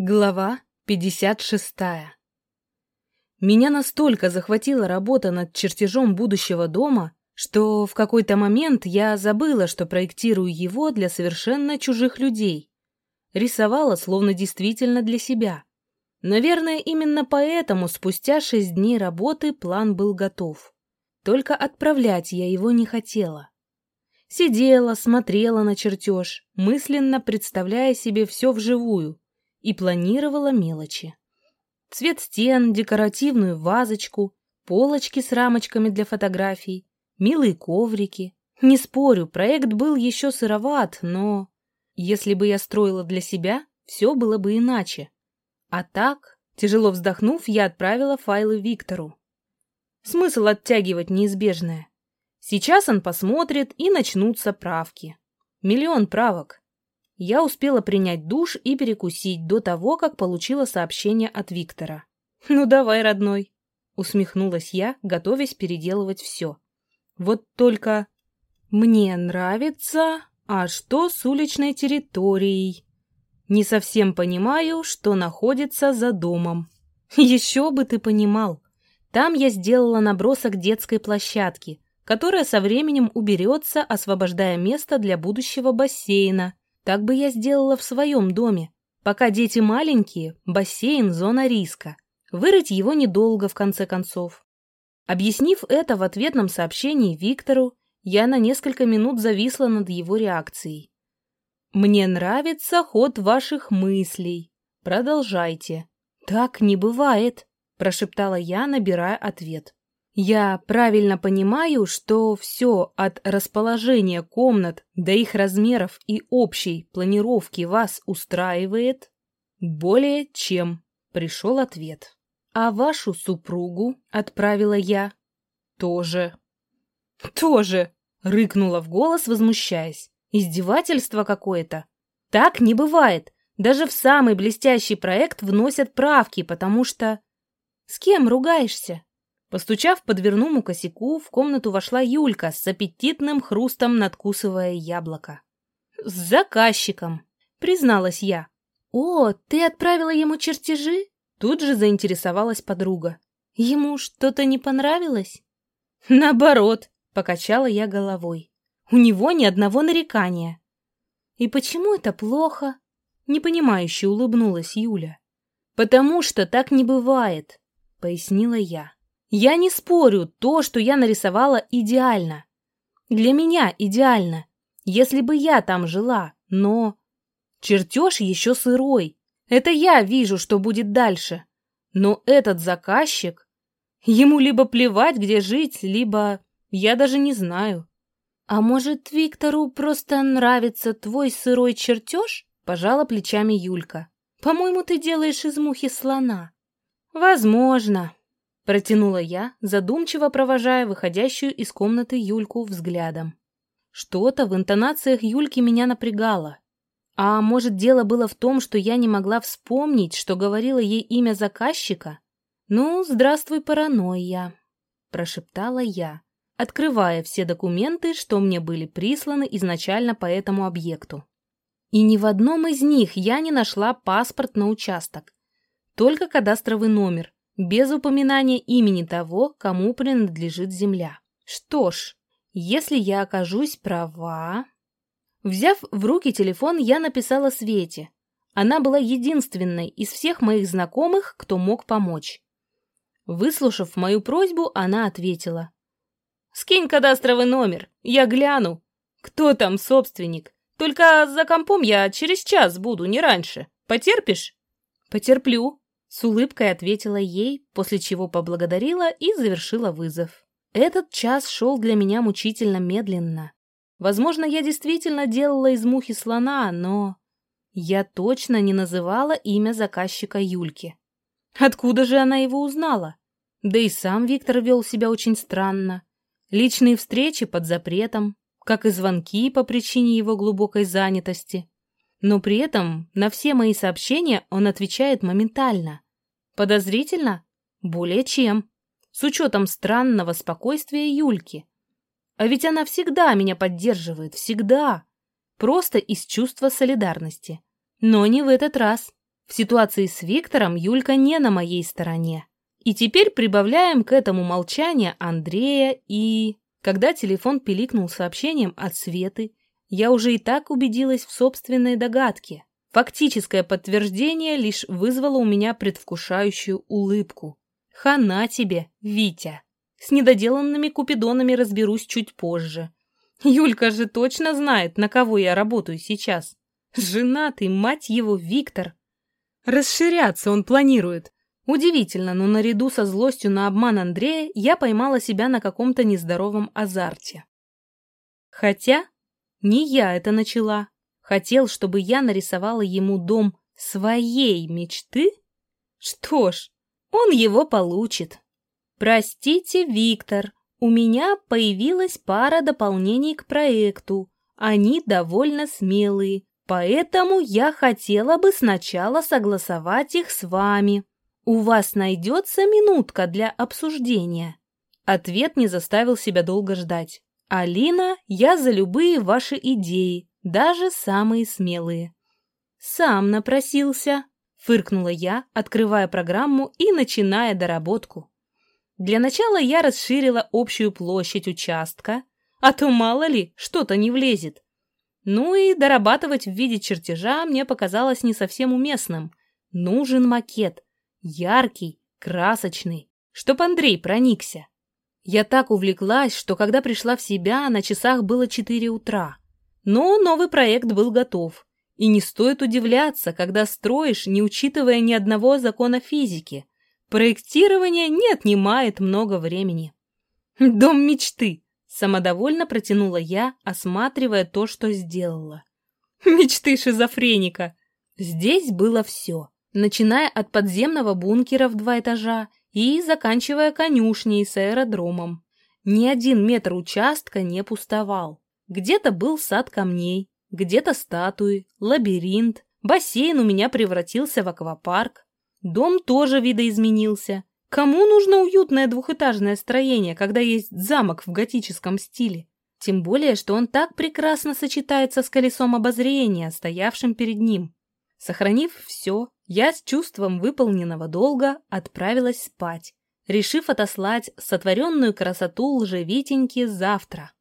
Глава 56 Меня настолько захватила работа над чертежом будущего дома, что в какой-то момент я забыла, что проектирую его для совершенно чужих людей. Рисовала словно действительно для себя. Наверное, именно поэтому спустя шесть дней работы план был готов. Только отправлять я его не хотела. Сидела, смотрела на чертеж, мысленно представляя себе все вживую, и планировала мелочи. Цвет стен, декоративную вазочку, полочки с рамочками для фотографий, милые коврики. Не спорю, проект был еще сыроват, но... Если бы я строила для себя, все было бы иначе. А так, тяжело вздохнув, я отправила файлы Виктору. Смысл оттягивать неизбежное. Сейчас он посмотрит, и начнутся правки. Миллион правок. Я успела принять душ и перекусить до того, как получила сообщение от Виктора. «Ну давай, родной», — усмехнулась я, готовясь переделывать все. «Вот только мне нравится, а что с уличной территорией? Не совсем понимаю, что находится за домом». «Еще бы ты понимал. Там я сделала набросок детской площадки, которая со временем уберется, освобождая место для будущего бассейна, так бы я сделала в своем доме. Пока дети маленькие, бассейн – зона риска. Вырыть его недолго, в конце концов. Объяснив это в ответном сообщении Виктору, я на несколько минут зависла над его реакцией. «Мне нравится ход ваших мыслей. Продолжайте». «Так не бывает», – прошептала я, набирая ответ. Я правильно понимаю, что все от расположения комнат до их размеров и общей планировки вас устраивает? Более чем, пришел ответ. А вашу супругу отправила я. Тоже. Тоже, рыкнула в голос, возмущаясь. Издевательство какое-то. Так не бывает. Даже в самый блестящий проект вносят правки, потому что... С кем ругаешься? Постучав по дверному косяку, в комнату вошла Юлька с аппетитным хрустом, надкусывая яблоко. «С заказчиком», — призналась я. «О, ты отправила ему чертежи?» Тут же заинтересовалась подруга. «Ему что-то не понравилось?» «Наоборот», — покачала я головой. «У него ни одного нарекания». «И почему это плохо?» Непонимающе улыбнулась Юля. «Потому что так не бывает», — пояснила я. Я не спорю, то, что я нарисовала, идеально. Для меня идеально, если бы я там жила, но... Чертеж еще сырой. Это я вижу, что будет дальше. Но этот заказчик... Ему либо плевать, где жить, либо... Я даже не знаю. А может, Виктору просто нравится твой сырой чертеж? Пожала плечами Юлька. По-моему, ты делаешь из мухи слона. Возможно, Протянула я, задумчиво провожая выходящую из комнаты Юльку взглядом. Что-то в интонациях Юльки меня напрягало. А может, дело было в том, что я не могла вспомнить, что говорила ей имя заказчика? «Ну, здравствуй, паранойя», — прошептала я, открывая все документы, что мне были присланы изначально по этому объекту. И ни в одном из них я не нашла паспорт на участок, только кадастровый номер, без упоминания имени того, кому принадлежит земля. Что ж, если я окажусь права... Взяв в руки телефон, я написала Свете. Она была единственной из всех моих знакомых, кто мог помочь. Выслушав мою просьбу, она ответила. «Скинь кадастровый номер, я гляну. Кто там собственник? Только за компом я через час буду, не раньше. Потерпишь?» «Потерплю», с улыбкой ответила ей, после чего поблагодарила и завершила вызов. Этот час шел для меня мучительно медленно. Возможно, я действительно делала из мухи слона, но... Я точно не называла имя заказчика Юльки. Откуда же она его узнала? Да и сам Виктор вел себя очень странно. Личные встречи под запретом, как и звонки по причине его глубокой занятости. Но при этом на все мои сообщения он отвечает моментально. Подозрительно? Более чем. С учетом странного спокойствия Юльки. А ведь она всегда меня поддерживает, всегда. Просто из чувства солидарности. Но не в этот раз. В ситуации с Виктором Юлька не на моей стороне. И теперь прибавляем к этому молчание Андрея и... Когда телефон пиликнул сообщением от Светы, я уже и так убедилась в собственной догадке. Фактическое подтверждение лишь вызвало у меня предвкушающую улыбку. Хана тебе, Витя. С недоделанными купидонами разберусь чуть позже. Юлька же точно знает, на кого я работаю сейчас. Женатый, мать его, Виктор. Расширяться он планирует. Удивительно, но наряду со злостью на обман Андрея я поймала себя на каком-то нездоровом азарте. Хотя не я это начала. Хотел, чтобы я нарисовала ему дом своей мечты? Что ж, он его получит. Простите, Виктор, у меня появилась пара дополнений к проекту. Они довольно смелые, поэтому я хотела бы сначала согласовать их с вами. У вас найдется минутка для обсуждения. Ответ не заставил себя долго ждать. Алина, я за любые ваши идеи даже самые смелые. «Сам напросился», — фыркнула я, открывая программу и начиная доработку. Для начала я расширила общую площадь участка, а то мало ли, что-то не влезет. Ну и дорабатывать в виде чертежа мне показалось не совсем уместным. Нужен макет, яркий, красочный, чтоб Андрей проникся. Я так увлеклась, что когда пришла в себя, на часах было четыре утра. Но новый проект был готов. И не стоит удивляться, когда строишь, не учитывая ни одного закона физики. Проектирование не отнимает много времени. «Дом мечты!» – самодовольно протянула я, осматривая то, что сделала. «Мечты шизофреника!» Здесь было все, начиная от подземного бункера в два этажа и заканчивая конюшней с аэродромом. Ни один метр участка не пустовал. Где-то был сад камней, где-то статуи, лабиринт, бассейн у меня превратился в аквапарк. Дом тоже видоизменился. Кому нужно уютное двухэтажное строение, когда есть замок в готическом стиле? Тем более, что он так прекрасно сочетается с колесом обозрения, стоявшим перед ним. Сохранив все, я с чувством выполненного долга отправилась спать, решив отослать сотворенную красоту лжевитеньки завтра.